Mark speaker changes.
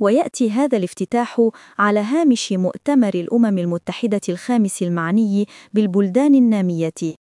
Speaker 1: ويأتي هذا الافتتاح على هامش مؤتمر الأمم المتحدة الخامس المعني بالبلدان النامية.